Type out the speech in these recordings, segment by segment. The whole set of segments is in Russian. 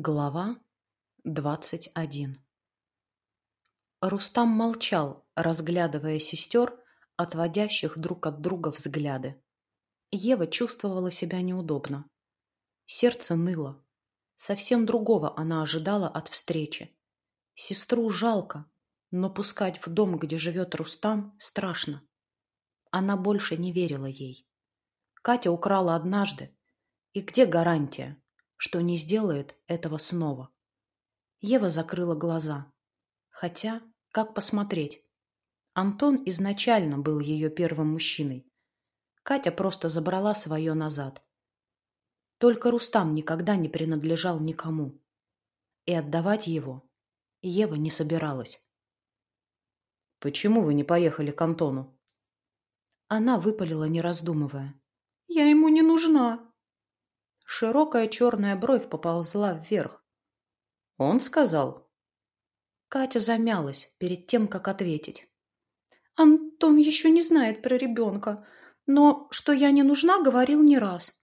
Глава двадцать один Рустам молчал, разглядывая сестер, отводящих друг от друга взгляды. Ева чувствовала себя неудобно. Сердце ныло. Совсем другого она ожидала от встречи. Сестру жалко, но пускать в дом, где живет Рустам, страшно. Она больше не верила ей. Катя украла однажды. И где гарантия, что не сделает этого снова? Ева закрыла глаза. Хотя, как посмотреть? Антон изначально был ее первым мужчиной. Катя просто забрала свое назад. Только Рустам никогда не принадлежал никому. И отдавать его Ева не собиралась. «Почему вы не поехали к Антону?» Она выпалила, не раздумывая. «Я ему не нужна!» Широкая черная бровь поползла вверх. «Он сказал?» Катя замялась перед тем, как ответить. «Антон еще не знает про ребенка, но что я не нужна, говорил не раз».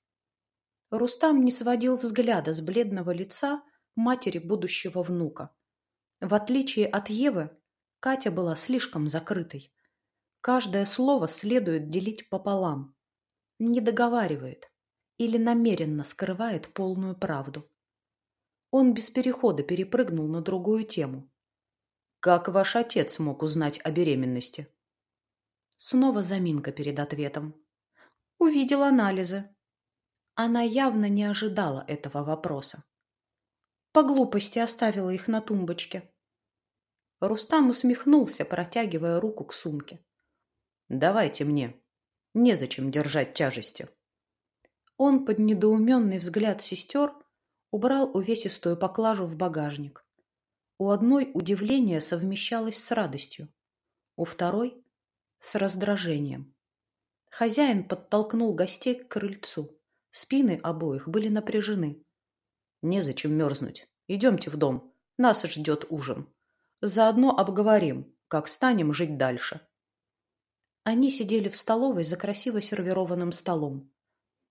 Рустам не сводил взгляда с бледного лица матери будущего внука. В отличие от Евы, Катя была слишком закрытой. Каждое слово следует делить пополам. Не договаривает или намеренно скрывает полную правду. Он без перехода перепрыгнул на другую тему. «Как ваш отец мог узнать о беременности?» Снова заминка перед ответом. «Увидел анализы». Она явно не ожидала этого вопроса. По глупости оставила их на тумбочке. Рустам усмехнулся, протягивая руку к сумке. Давайте мне. Незачем держать тяжести. Он под недоуменный взгляд сестер убрал увесистую поклажу в багажник. У одной удивление совмещалось с радостью, у второй — с раздражением. Хозяин подтолкнул гостей к крыльцу. Спины обоих были напряжены. «Незачем мерзнуть. Идемте в дом. Нас ждет ужин. Заодно обговорим, как станем жить дальше». Они сидели в столовой за красиво сервированным столом.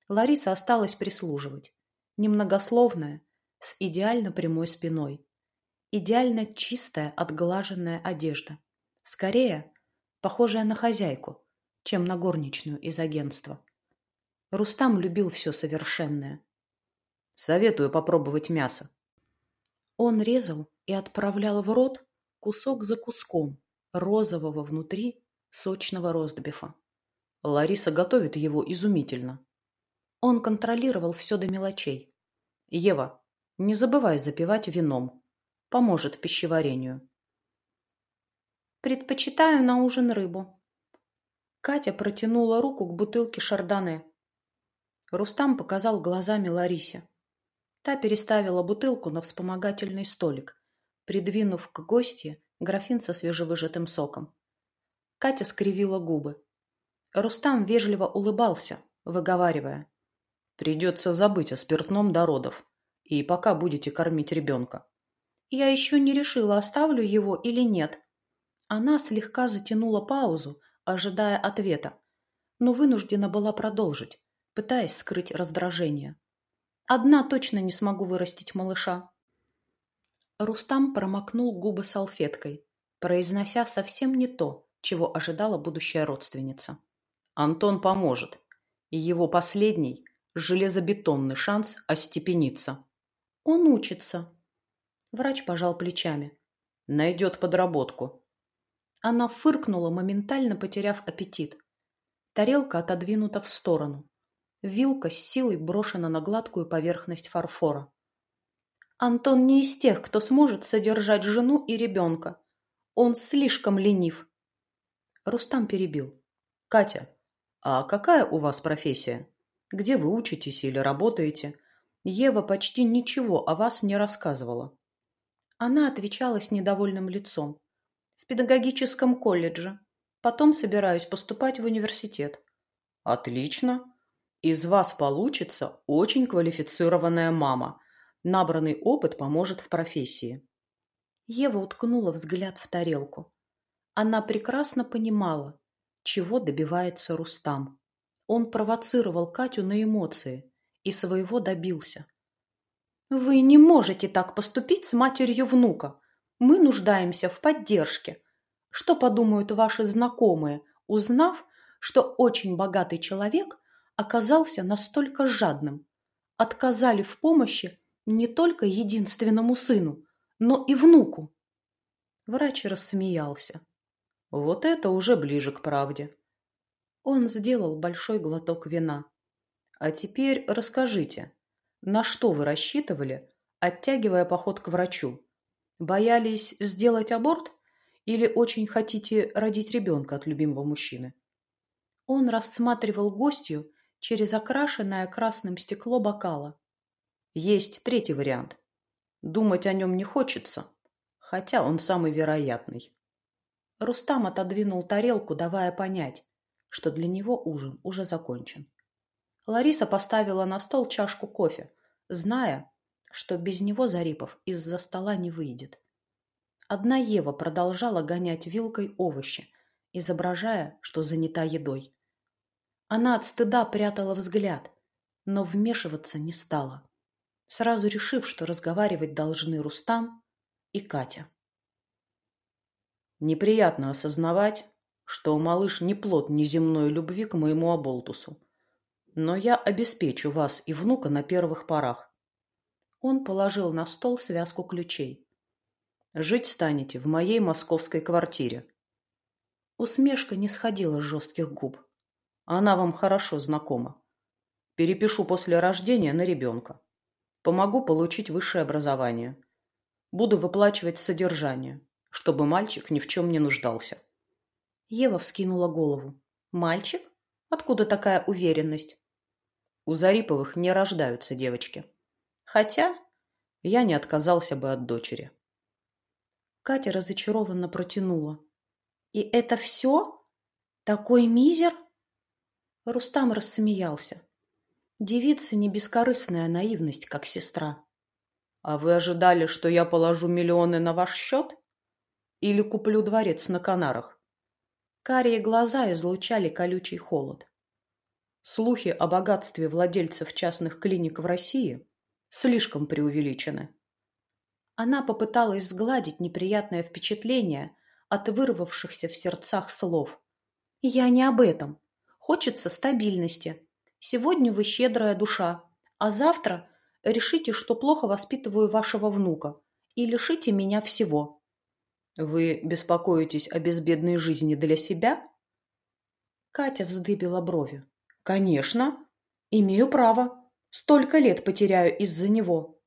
Лариса осталась прислуживать. Немногословная, с идеально прямой спиной. Идеально чистая, отглаженная одежда. Скорее, похожая на хозяйку, чем на горничную из агентства. Рустам любил все совершенное. Советую попробовать мясо. Он резал и отправлял в рот кусок за куском, розового внутри сочного ростбифа. Лариса готовит его изумительно. Он контролировал все до мелочей. «Ева, не забывай запивать вином. Поможет пищеварению». «Предпочитаю на ужин рыбу». Катя протянула руку к бутылке шардоне. Рустам показал глазами Ларисе. Та переставила бутылку на вспомогательный столик, придвинув к гостье графин со свежевыжатым соком. Катя скривила губы. Рустам вежливо улыбался, выговаривая. «Придется забыть о спиртном до родов. И пока будете кормить ребенка». «Я еще не решила, оставлю его или нет». Она слегка затянула паузу, ожидая ответа, но вынуждена была продолжить, пытаясь скрыть раздражение. «Одна точно не смогу вырастить малыша». Рустам промокнул губы салфеткой, произнося совсем не то, чего ожидала будущая родственница. Антон поможет. И его последний, железобетонный шанс остепениться. Он учится. Врач пожал плечами. Найдет подработку. Она фыркнула, моментально потеряв аппетит. Тарелка отодвинута в сторону. Вилка с силой брошена на гладкую поверхность фарфора. Антон не из тех, кто сможет содержать жену и ребенка. Он слишком ленив. Рустам перебил. «Катя, а какая у вас профессия? Где вы учитесь или работаете? Ева почти ничего о вас не рассказывала». Она отвечала с недовольным лицом. «В педагогическом колледже. Потом собираюсь поступать в университет». «Отлично. Из вас получится очень квалифицированная мама. Набранный опыт поможет в профессии». Ева уткнула взгляд в тарелку. Она прекрасно понимала, чего добивается Рустам. Он провоцировал Катю на эмоции и своего добился. Вы не можете так поступить с матерью внука. Мы нуждаемся в поддержке. Что подумают ваши знакомые, узнав, что очень богатый человек оказался настолько жадным? Отказали в помощи не только единственному сыну, но и внуку. Врач рассмеялся. Вот это уже ближе к правде. Он сделал большой глоток вина. А теперь расскажите, на что вы рассчитывали, оттягивая поход к врачу? Боялись сделать аборт или очень хотите родить ребенка от любимого мужчины? Он рассматривал гостью через окрашенное красным стекло бокала. Есть третий вариант. Думать о нем не хочется, хотя он самый вероятный. Рустам отодвинул тарелку, давая понять, что для него ужин уже закончен. Лариса поставила на стол чашку кофе, зная, что без него Зарипов из-за стола не выйдет. Одна Ева продолжала гонять вилкой овощи, изображая, что занята едой. Она от стыда прятала взгляд, но вмешиваться не стала, сразу решив, что разговаривать должны Рустам и Катя. Неприятно осознавать, что малыш не плод неземной любви к моему оболтусу но я обеспечу вас и внука на первых порах. Он положил на стол связку ключей. Жить станете в моей московской квартире. Усмешка не сходила с жестких губ. Она вам хорошо знакома. Перепишу после рождения на ребенка. Помогу получить высшее образование. Буду выплачивать содержание, чтобы мальчик ни в чем не нуждался. Ева вскинула голову. Мальчик? Откуда такая уверенность? У Зариповых не рождаются девочки. Хотя я не отказался бы от дочери. Катя разочарованно протянула. «И это все? Такой мизер?» Рустам рассмеялся. Девица не бескорыстная наивность, как сестра. «А вы ожидали, что я положу миллионы на ваш счет? Или куплю дворец на Канарах?» Карие глаза излучали колючий холод. Слухи о богатстве владельцев частных клиник в России слишком преувеличены. Она попыталась сгладить неприятное впечатление от вырвавшихся в сердцах слов. «Я не об этом. Хочется стабильности. Сегодня вы щедрая душа, а завтра решите, что плохо воспитываю вашего внука, и лишите меня всего». «Вы беспокоитесь о безбедной жизни для себя?» Катя вздыбила брови. Конечно, имею право. Столько лет потеряю из-за него.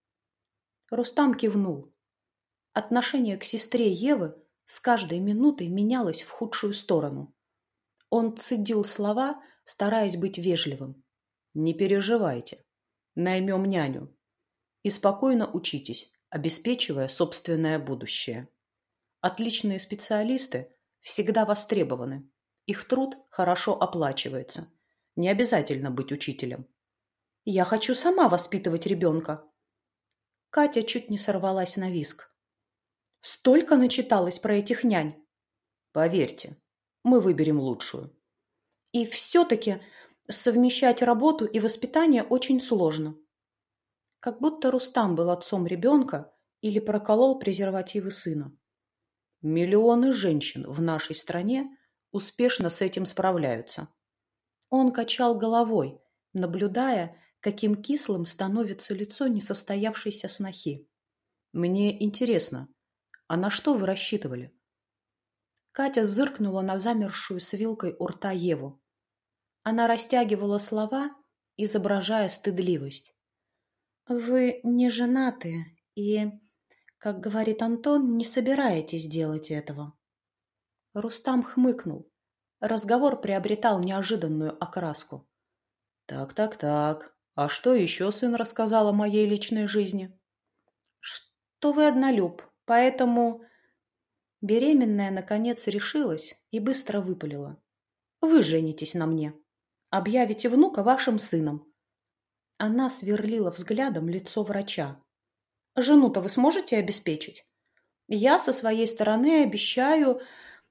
Рустам кивнул. Отношение к сестре Евы с каждой минутой менялось в худшую сторону. Он цедил слова, стараясь быть вежливым. «Не переживайте. Наймем няню. И спокойно учитесь, обеспечивая собственное будущее. Отличные специалисты всегда востребованы. Их труд хорошо оплачивается. Не обязательно быть учителем. Я хочу сама воспитывать ребенка. Катя чуть не сорвалась на виск. Столько начиталась про этих нянь. Поверьте, мы выберем лучшую. И все-таки совмещать работу и воспитание очень сложно. Как будто Рустам был отцом ребенка или проколол презервативы сына. Миллионы женщин в нашей стране успешно с этим справляются. Он качал головой, наблюдая, каким кислым становится лицо несостоявшейся снохи. «Мне интересно, а на что вы рассчитывали?» Катя зыркнула на замершую с вилкой у рта Еву. Она растягивала слова, изображая стыдливость. «Вы не женаты и, как говорит Антон, не собираетесь делать этого». Рустам хмыкнул. Разговор приобретал неожиданную окраску. «Так-так-так, а что еще сын рассказал о моей личной жизни?» «Что вы однолюб, поэтому...» Беременная, наконец, решилась и быстро выпалила. «Вы женитесь на мне. Объявите внука вашим сыном». Она сверлила взглядом лицо врача. «Жену-то вы сможете обеспечить?» «Я со своей стороны обещаю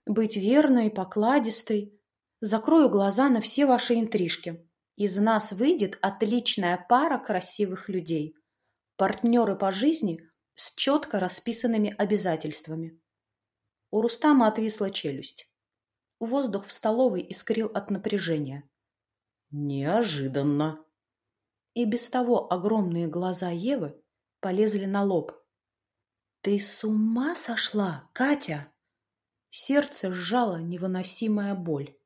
быть верной, покладистой. Закрою глаза на все ваши интрижки. Из нас выйдет отличная пара красивых людей. Партнеры по жизни с четко расписанными обязательствами. У Рустама отвисла челюсть. Воздух в столовой искрил от напряжения. Неожиданно. И без того огромные глаза Евы полезли на лоб. «Ты с ума сошла, Катя?» Сердце сжало невыносимая боль.